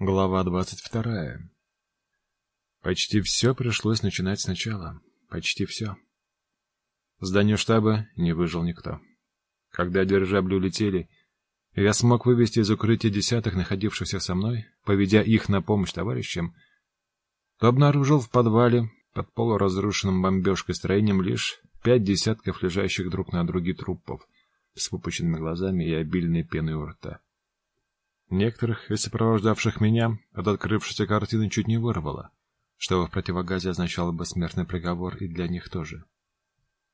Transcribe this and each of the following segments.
Глава двадцать вторая. Почти все пришлось начинать сначала. Почти все. В здании штаба не выжил никто. Когда дирижабли улетели, я смог вывести из укрытия десятых находившихся со мной, поведя их на помощь товарищам, то обнаружил в подвале под полуразрушенным бомбежкой строением лишь пять десятков лежащих друг на друге трупов с выпученными глазами и обильной пеной у рта. Некоторых из сопровождавших меня от открывшейся картины чуть не вырвало, что в противогазе означало бы смертный приговор и для них тоже.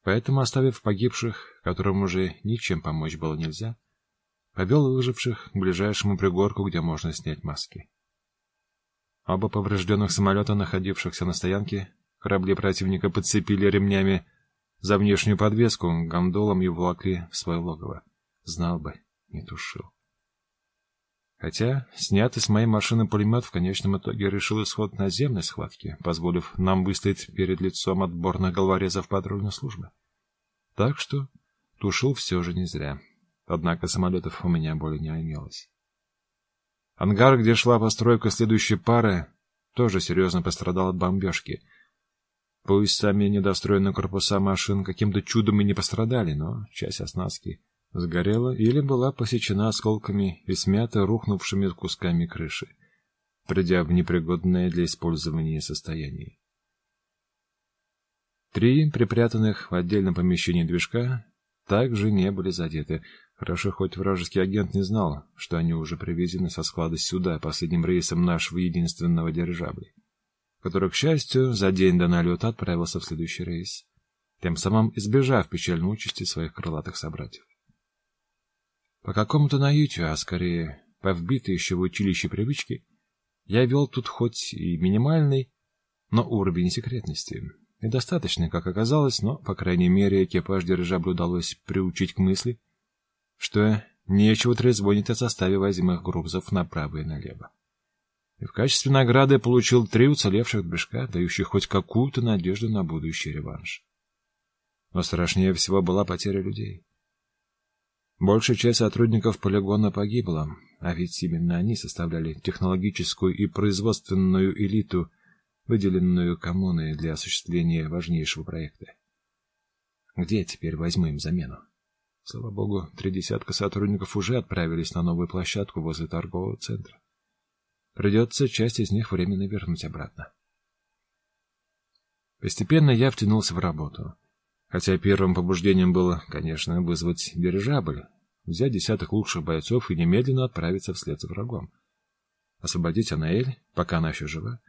Поэтому, оставив погибших, которым уже ничем помочь было нельзя, повел выживших к ближайшему пригорку, где можно снять маски. Оба поврежденных самолета, находившихся на стоянке, корабли противника подцепили ремнями за внешнюю подвеску, гондолом и волокли в свое логово. Знал бы, не тушил. Хотя снятый с моей машины пулемет в конечном итоге решил исход наземной схватки, позволив нам выстоять перед лицом отборных головорезов патрульной службы. Так что тушил все же не зря. Однако самолетов у меня более не имелось. Ангар, где шла постройка следующей пары, тоже серьезно пострадал от бомбежки. Пусть сами недостроенные корпуса машин каким-то чудом и не пострадали, но часть оснастки сгорела или была посечена осколками и смята рухнувшими кусками крыши, придя в непригодное для использования состояние. Три припрятанных в отдельном помещении движка также не были задеты. Хорошо, хоть вражеский агент не знал, что они уже привезены со склада сюда последним рейсом нашего единственного дирижабля, который, к счастью, за день до налета отправился в следующий рейс, тем самым избежав печальной участи своих крылатых собратьев. По какому-то наитию, а скорее по вбитой еще в училище привычке, я вел тут хоть и минимальный, но уровень секретности. Недостаточный, как оказалось, но, по крайней мере, экипаж дирижабля удалось приучить к мысли, что нечего трезвонить о составе возимых грузов направо и налево. И в качестве награды получил три уцелевших движка, дающих хоть какую-то надежду на будущий реванш. Но страшнее всего была потеря людей. Большая часть сотрудников полигона погибла, а ведь именно они составляли технологическую и производственную элиту, выделенную коммуной для осуществления важнейшего проекта. Где теперь возьму им замену? Слава богу, три десятка сотрудников уже отправились на новую площадку возле торгового центра. Придется часть из них временно вернуть обратно. Постепенно я втянулся в работу. Хотя первым побуждением было, конечно, вызвать дирижабль, взять десяток лучших бойцов и немедленно отправиться вслед за врагом. Освободить Анаэль, пока она еще жива,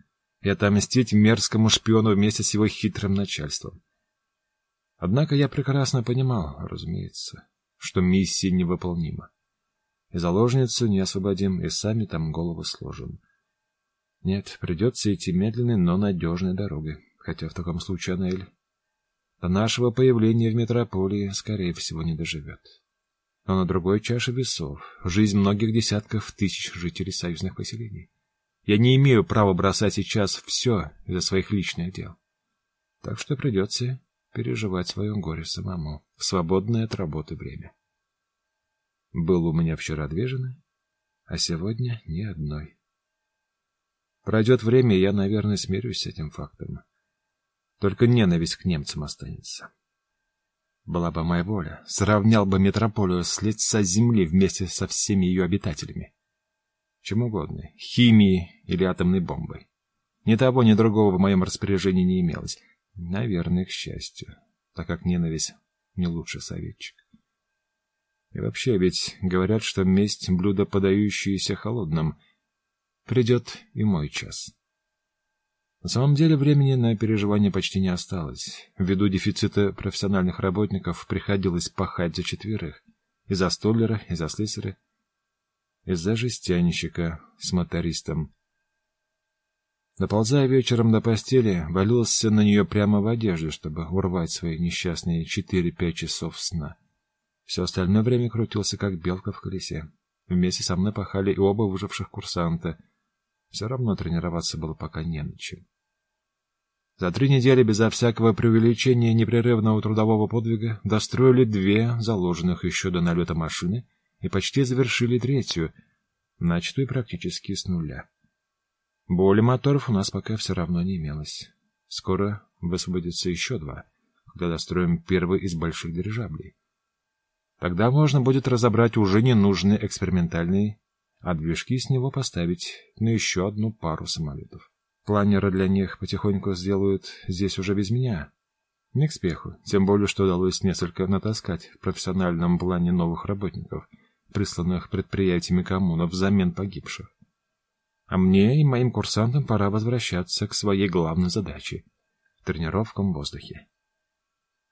и отомстить мерзкому шпиону вместе с его хитрым начальством. Однако я прекрасно понимал, разумеется, что миссия невыполнима. И заложницу не освободим, и сами там голову сложим. Нет, придется идти медленной, но надежной дорогой, хотя в таком случае Анаэль до нашего появления в метрополии, скорее всего, не доживет. Но на другой чаше весов жизнь многих десятков тысяч жителей союзных поселений. Я не имею права бросать сейчас все из-за своих личных дел. Так что придется переживать свое горе самому в свободное от работы время. Был у меня вчера две жены, а сегодня ни одной. Пройдет время, я, наверное, смирюсь с этим фактом. Только ненависть к немцам останется. Была бы моя воля, сравнял бы метрополию с лица земли вместе со всеми ее обитателями. Чем угодно, химией или атомной бомбой. Ни того, ни другого в моем распоряжении не имелось. Наверное, к счастью, так как ненависть не лучший советчик. И вообще, ведь говорят, что месть — блюдо, подающееся холодным. Придет и мой час. На самом деле времени на переживание почти не осталось. Ввиду дефицита профессиональных работников приходилось пахать за четверых. И за столера, и за слесаря, и за жестянщика с мотористом. Доползая вечером до постели, валился на нее прямо в одежде, чтобы урвать свои несчастные четыре-пять часов сна. Все остальное время крутился, как белка в колесе. Вместе со мной пахали и оба выживших курсанта. Все равно тренироваться было пока не на чем. За три недели безо всякого преувеличения непрерывного трудового подвига достроили две заложенных еще до налета машины и почти завершили третью, начатую практически с нуля. Боли моторов у нас пока все равно не имелось. Скоро высвободится еще два, когда достроим первый из больших дирижаблей. Тогда можно будет разобрать уже ненужный экспериментальный, а движки с него поставить на еще одну пару самолетов. Планеры для них потихоньку сделают здесь уже без меня. Не к спеху, тем более, что удалось несколько натаскать в профессиональном плане новых работников, присланных предприятиями коммунов взамен погибших. А мне и моим курсантам пора возвращаться к своей главной задаче — тренировкам в воздухе.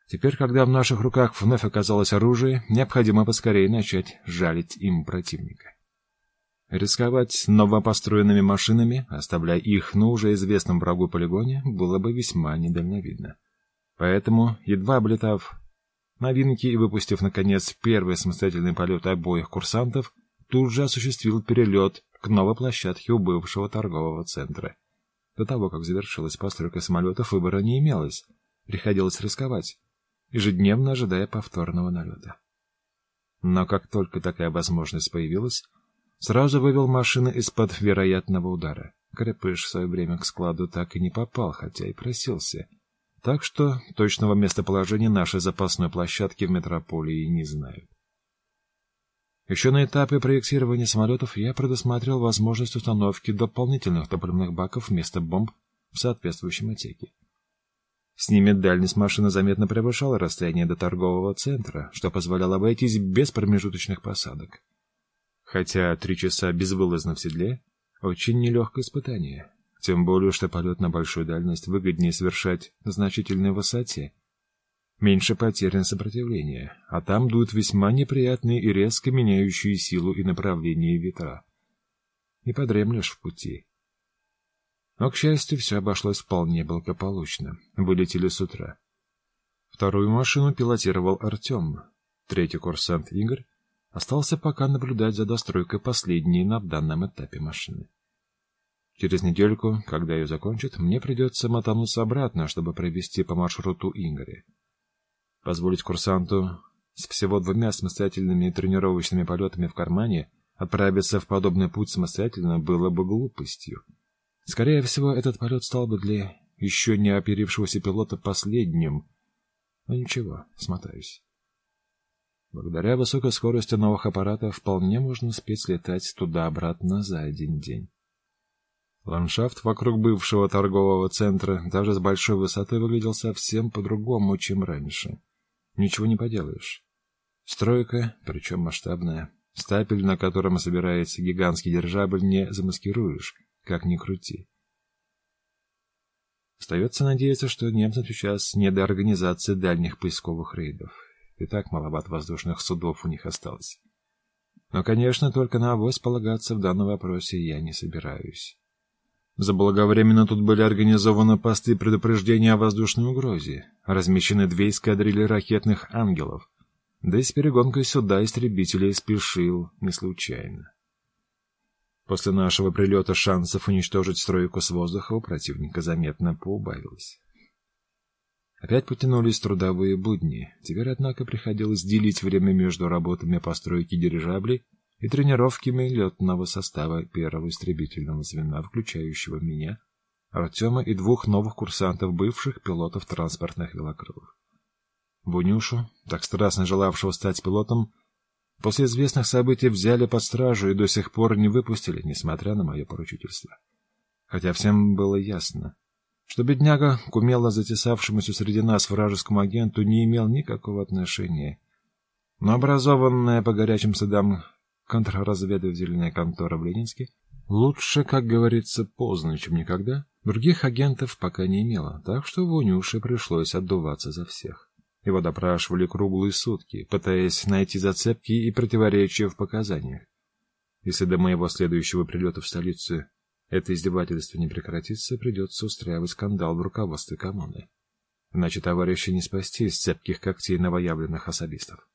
Теперь, когда в наших руках вновь оказалось оружие, необходимо поскорее начать жалить им противника. Рисковать новопостроенными машинами, оставляя их на уже известном врагу полигоне, было бы весьма недальновидно. Поэтому, едва облетав новинки и выпустив, наконец, первый самостоятельный полет обоих курсантов, тут же осуществил перелет к новой площадке у бывшего торгового центра. До того, как завершилась постройка самолетов, выбора не имелось. Приходилось рисковать, ежедневно ожидая повторного налета. Но как только такая возможность появилась, сразу вывел машины из-под вероятного удара. Крепыш в свое время к складу так и не попал, хотя и просился. Так что точного местоположения нашей запасной площадки в метрополии не знают. Еще на этапе проектирования самолетов я предусмотрел возможность установки дополнительных топливных баков вместо бомб в соответствующем отсеке. С ними дальность машины заметно превышала расстояние до торгового центра, что позволяло обойтись без промежуточных посадок. Хотя три часа безвылазно в седле — очень нелегкое испытание, тем более, что полет на большую дальность выгоднее совершать на значительной высоте — меньше потерь на сопротивление, а там дуют весьма неприятные и резко меняющие силу и направление ветра. Не подремлешь в пути. Но, к счастью, все обошлось вполне благополучно. Вылетели с утра. Вторую машину пилотировал Артем. Третий курсант Игорь остался пока наблюдать за достройкой последней на данном этапе машины. Через недельку, когда ее закончат, мне придется мотануться обратно, чтобы провести по маршруту Игоря. Позволить курсанту с всего двумя самостоятельными тренировочными полетами в кармане отправиться в подобный путь самостоятельно было бы глупостью. Скорее всего, этот полет стал бы для еще не оперившегося пилота последним. Но ничего, смотаюсь. Благодаря высокой скорости новых аппаратов вполне можно успеть слетать туда-обратно за один день. Ландшафт вокруг бывшего торгового центра даже с большой высоты выглядел совсем по-другому, чем раньше. Ничего не поделаешь. Стройка, причем масштабная. Стапель, на котором собирается гигантский дирижабль, не замаскируешь, как ни крути. Остается надеяться, что немцам сейчас не до организации дальних поисковых рейдов. И так маловато воздушных судов у них осталось. Но, конечно, только на авось полагаться в данном вопросе я не собираюсь. Заблаговременно тут были организованы посты предупреждения о воздушной угрозе, размещены две эскадрильи ракетных «Ангелов», да и с перегонкой сюда истребителей спешил не случайно. После нашего прилета шансов уничтожить стройку с воздуха у противника заметно поубавилось. Опять потянулись трудовые будни. Теперь, однако, приходилось делить время между работами постройки дирижаблей и тренировками летного состава первого истребительного звена, включающего меня, Артема и двух новых курсантов, бывших пилотов транспортных велокрылов. Бунюшу, так страстно желавшего стать пилотом, после известных событий взяли под стражу и до сих пор не выпустили, несмотря на мое поручительство. Хотя всем было ясно, что бедняга к умело затесавшемуся среди нас вражескому агенту не имел никакого отношения. Но образованная по горячим следам контрразведывательная контора в Ленинске, лучше, как говорится, поздно, чем никогда, других агентов пока не имела, так что Вонюше пришлось отдуваться за всех. Его допрашивали круглые сутки, пытаясь найти зацепки и противоречия в показаниях. Если до моего следующего прилета в столицу это издевательство не прекратится, придется устраивать скандал в руководстве коммуны. Иначе товарищи не спасти из цепких когтей новоявленных особистов.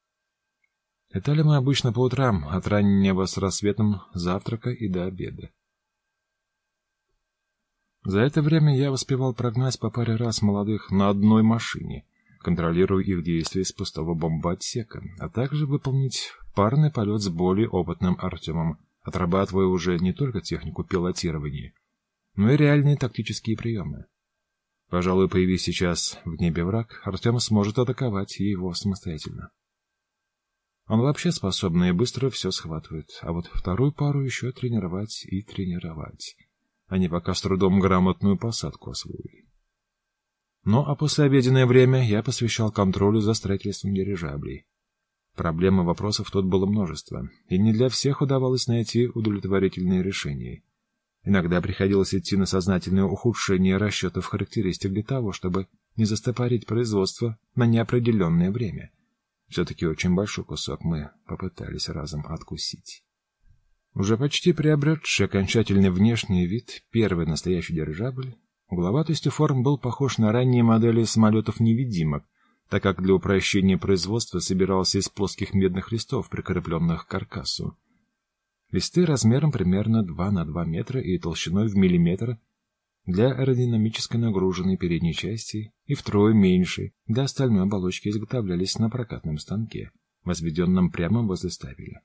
Летали мы обычно по утрам, от раннего с рассветом завтрака и до обеда. За это время я успевал прогнать по паре раз молодых на одной машине, контролируя их действия с пустого бомбоотсека, а также выполнить парный полет с более опытным Артемом, отрабатывая уже не только технику пилотирования, но и реальные тактические приемы. Пожалуй, появись сейчас в небе враг, Артем сможет атаковать его самостоятельно. Он вообще способный и быстро все схватывает, а вот вторую пару еще тренировать и тренировать. Они пока с трудом грамотную посадку освоили. Ну, а послеобеденное время я посвящал контролю за строительством дирижаблей. Проблем и вопросов тут было множество, и не для всех удавалось найти удовлетворительные решения. Иногда приходилось идти на сознательное ухудшение расчетов характеристик для того, чтобы не застопорить производство на неопределенное время. Все-таки очень большой кусок мы попытались разом откусить. Уже почти приобретший окончательный внешний вид, первый настоящий дирижабль, угловатостью форм был похож на ранние модели самолетов-невидимок, так как для упрощения производства собирался из плоских медных листов, прикрепленных к каркасу. Листы размером примерно 2 на 2 метра и толщиной в миллиметр для аэродинамической нагруженной передней части и втрое меньше для остальной оболочки изготовлялись на прокатном станке, возведенном прямо возле стапеля.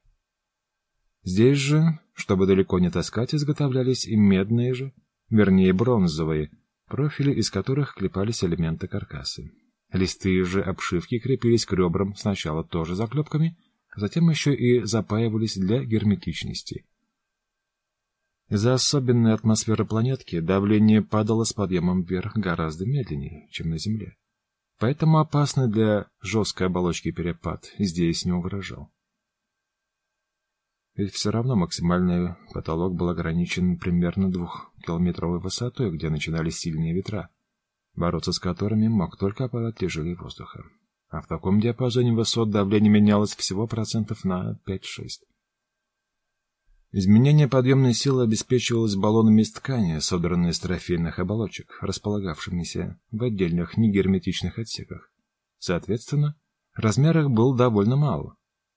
Здесь же, чтобы далеко не таскать, изготовлялись и медные же, вернее бронзовые, профили из которых клепались элементы каркаса. Листы же обшивки крепились к ребрам сначала тоже заклепками, затем еще и запаивались для герметичности. Из-за особенной атмосферы планетки давление падало с подъемом вверх гораздо медленнее, чем на Земле. Поэтому опасный для жесткой оболочки перепад здесь не угрожал. Ведь все равно максимальный потолок был ограничен примерно двухкилометровой высотой, где начинались сильные ветра бороться с которыми мог только аппарат тяжелее воздуха. А в таком диапазоне высот давление менялось всего процентов на 5-6. Изменение подъемной силы обеспечивалось баллонами из ткани, содранной из трофейных оболочек, располагавшимися в отдельных негерметичных отсеках. Соответственно, размер их был довольно мал.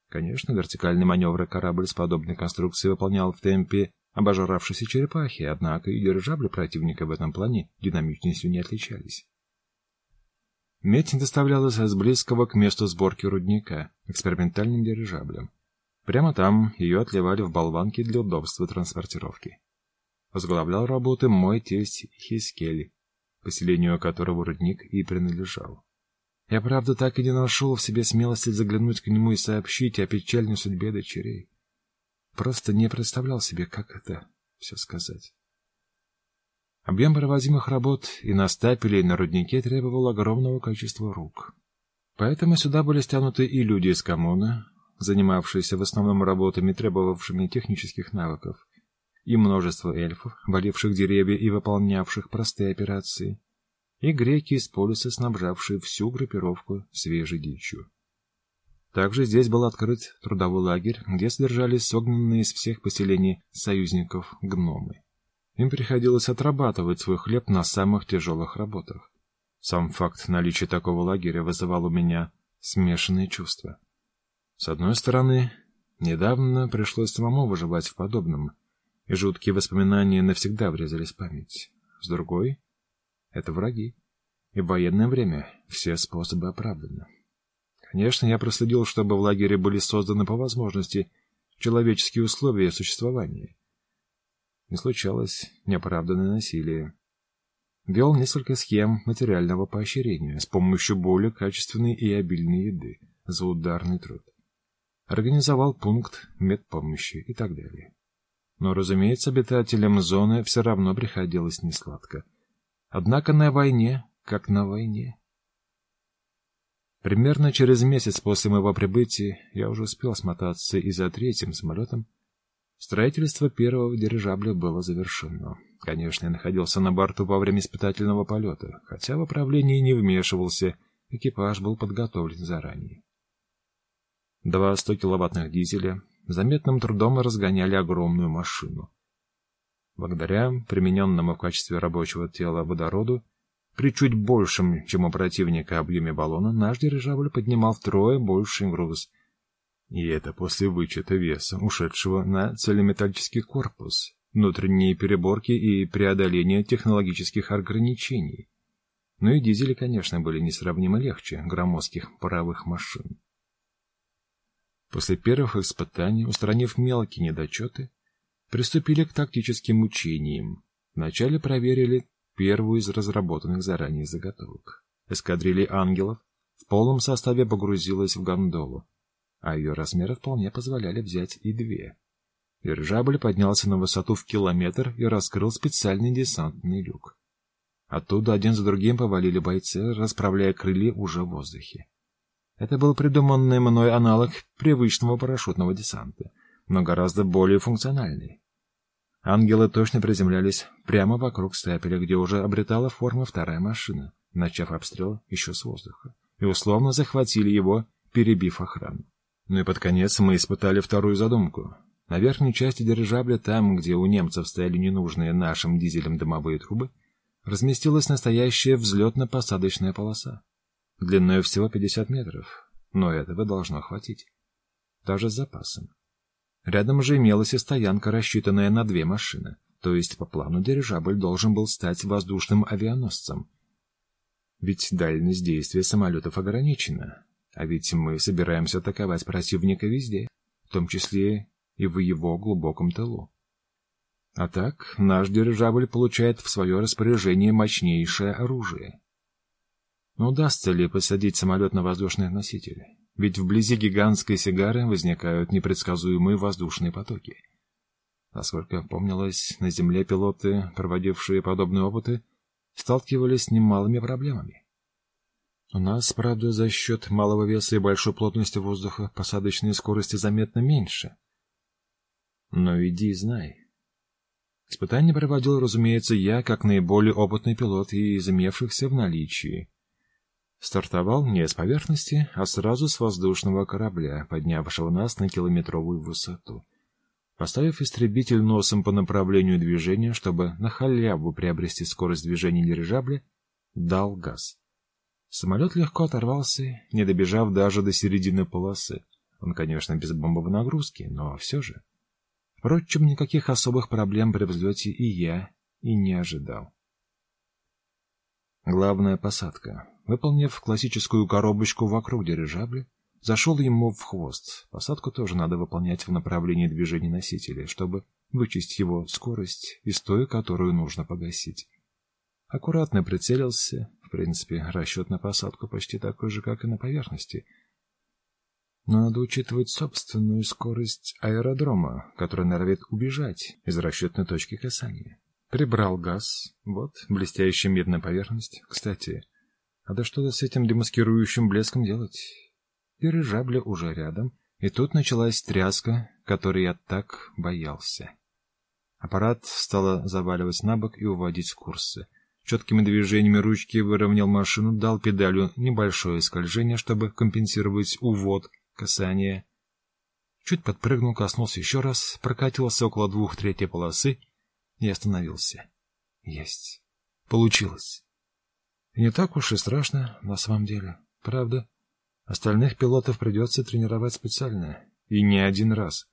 Конечно, вертикальные маневры корабль с подобной конструкцией выполнял в темпе обожравшейся черепахи, однако и дирижабли противника в этом плане динамичностью не отличались. Медь доставлялась с близкого к месту сборки рудника, экспериментальным дирижаблем. Прямо там ее отливали в болванки для удобства транспортировки. Возглавлял работы мой тесть Хискель, поселению которого рудник и принадлежал. Я, правда, так и не нашел в себе смелости заглянуть к нему и сообщить о печальной судьбе дочерей. Просто не представлял себе, как это все сказать. Объем проводимых работ и на стапеле, и на руднике требовал огромного количества рук. Поэтому сюда были стянуты и люди из коммуны, занимавшиеся в основном работами, требовавшими технических навыков, и множество эльфов, валивших деревья и выполнявших простые операции, и греки из полиса, снабжавшие всю группировку свежей дичью. Также здесь был открыт трудовой лагерь, где содержались согнанные из всех поселений союзников гномы. Им приходилось отрабатывать свой хлеб на самых тяжелых работах. Сам факт наличия такого лагеря вызывал у меня смешанные чувства. С одной стороны, недавно пришлось самому выживать в подобном, и жуткие воспоминания навсегда врезались в память. С другой — это враги, и в военное время все способы оправданы. Конечно, я проследил, чтобы в лагере были созданы по возможности человеческие условия существования. Не случалось неоправданное насилие. Вел несколько схем материального поощрения с помощью более качественной и обильной еды за ударный труд. Организовал пункт медпомощи и так далее. Но, разумеется, обитателям зоны все равно приходилось несладко. Однако на войне, как на войне. Примерно через месяц после моего прибытия я уже успел смотаться и за третьим самолетом. Строительство первого дирижабля было завершено. Конечно, я находился на борту во время испытательного полета, хотя в управлении не вмешивался, экипаж был подготовлен заранее. Два 100-киловаттных дизеля заметным трудом разгоняли огромную машину. Благодаря примененному в качестве рабочего тела водороду, при чуть большем, чем у противника, объеме баллона наш дирижабль поднимал втрое больший груз. И это после вычета веса, ушедшего на целеметаллический корпус, внутренние переборки и преодоления технологических ограничений. Ну и дизели, конечно, были несравнимо легче громоздких паровых машин. После первых испытаний, устранив мелкие недочеты, приступили к тактическим учениям, Вначале проверили первую из разработанных заранее заготовок. Эскадрилья ангелов в полном составе погрузилась в гондолу, а ее размеры вполне позволяли взять и две. Дирижабль поднялся на высоту в километр и раскрыл специальный десантный люк. Оттуда один за другим повалили бойцы, расправляя крылья уже в воздухе. Это был придуманный мной аналог привычного парашютного десанта, но гораздо более функциональный. Ангелы точно приземлялись прямо вокруг стапеля, где уже обретала форму вторая машина, начав обстрел еще с воздуха, и условно захватили его, перебив охрану. Ну и под конец мы испытали вторую задумку. На верхней части дирижабля, там, где у немцев стояли ненужные нашим дизелем дымовые трубы, разместилась настоящая взлетно-посадочная полоса. Длиной всего 50 метров, но этого должно хватить. Даже с запасом. Рядом же имелась и стоянка, рассчитанная на две машины, то есть по плану дирижабль должен был стать воздушным авианосцем. Ведь дальность действия самолетов ограничена, а ведь мы собираемся атаковать противника везде, в том числе и в его глубоком тылу. А так, наш дирижабль получает в свое распоряжение мощнейшее оружие. Но удастся ли посадить самолет на воздушные носители? Ведь вблизи гигантской сигары возникают непредсказуемые воздушные потоки. Насколько помнилось, на Земле пилоты, проводившие подобные опыты, сталкивались с немалыми проблемами. У нас, правда, за счет малого веса и большой плотности воздуха посадочные скорости заметно меньше. Но иди и знай. Испытание проводил, разумеется, я, как наиболее опытный пилот и из имевшихся в наличии. Стартовал не с поверхности, а сразу с воздушного корабля, поднявшего нас на километровую высоту. Поставив истребитель носом по направлению движения, чтобы на халяву приобрести скорость движения дирижабля, дал газ. Самолет легко оторвался, не добежав даже до середины полосы. Он, конечно, без бомбовой нагрузки, но все же. Впрочем, никаких особых проблем при взлете и я и не ожидал. Главная посадка. Выполнив классическую коробочку вокруг дирижабля, зашел ему в хвост. Посадку тоже надо выполнять в направлении движения носителя, чтобы вычесть его скорость из той, которую нужно погасить. Аккуратно прицелился. В принципе, расчет на посадку почти такой же, как и на поверхности — но надо учитывать собственную скорость аэродрома, который норовит убежать из расчетной точки касания. Прибрал газ. Вот, блестящая медная поверхность. Кстати, надо что-то с этим демаскирующим блеском делать. Дирижабля уже рядом, и тут началась тряска, которой я так боялся. Аппарат стало заваливать на бок и уводить с курса. Четкими движениями ручки выровнял машину, дал педалью небольшое скольжение, чтобы компенсировать увод — касание. Чуть подпрыгнул, коснулся еще раз, прокатился около двух третьей полосы и остановился. Есть. Получилось. И не так уж и страшно на самом деле. Правда, остальных пилотов придется тренировать специально. И не один раз.